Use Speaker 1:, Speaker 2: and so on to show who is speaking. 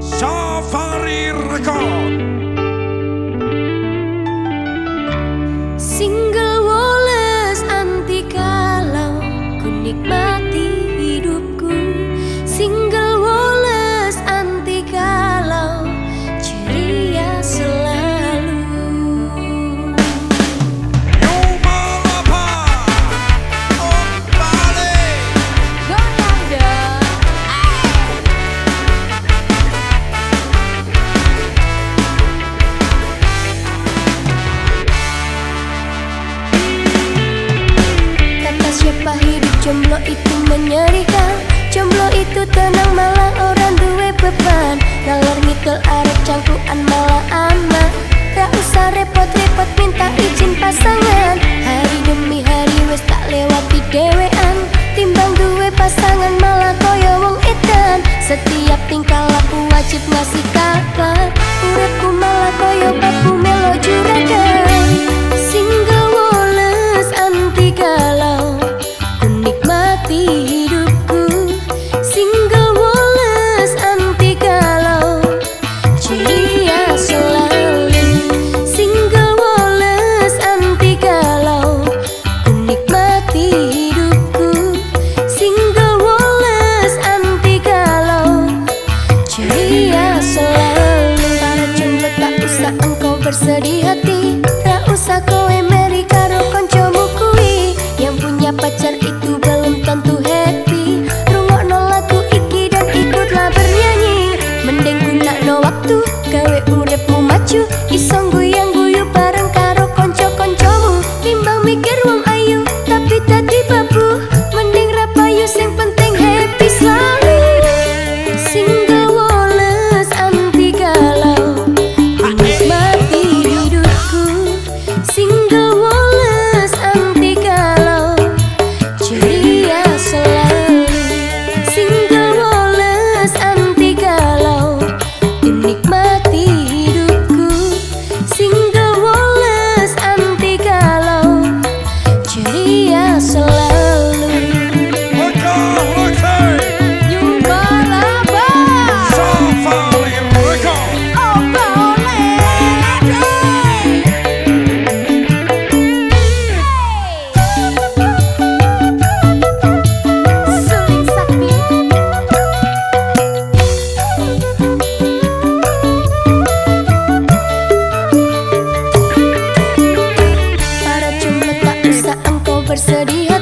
Speaker 1: Safari Record.
Speaker 2: Jomblo itu menyerikan Jomblo itu tenang malah orang duwe beban. Nalar nikel arep cangkuan malah aman Tak usah repot-repot minta izin pasangan. Hari demi hari wes tak lewati dewean. Timbang duwe pasangan malah koyo wong edan. Setiap tingkah laku wajib ngasih kabar. पर सड़ी anniversary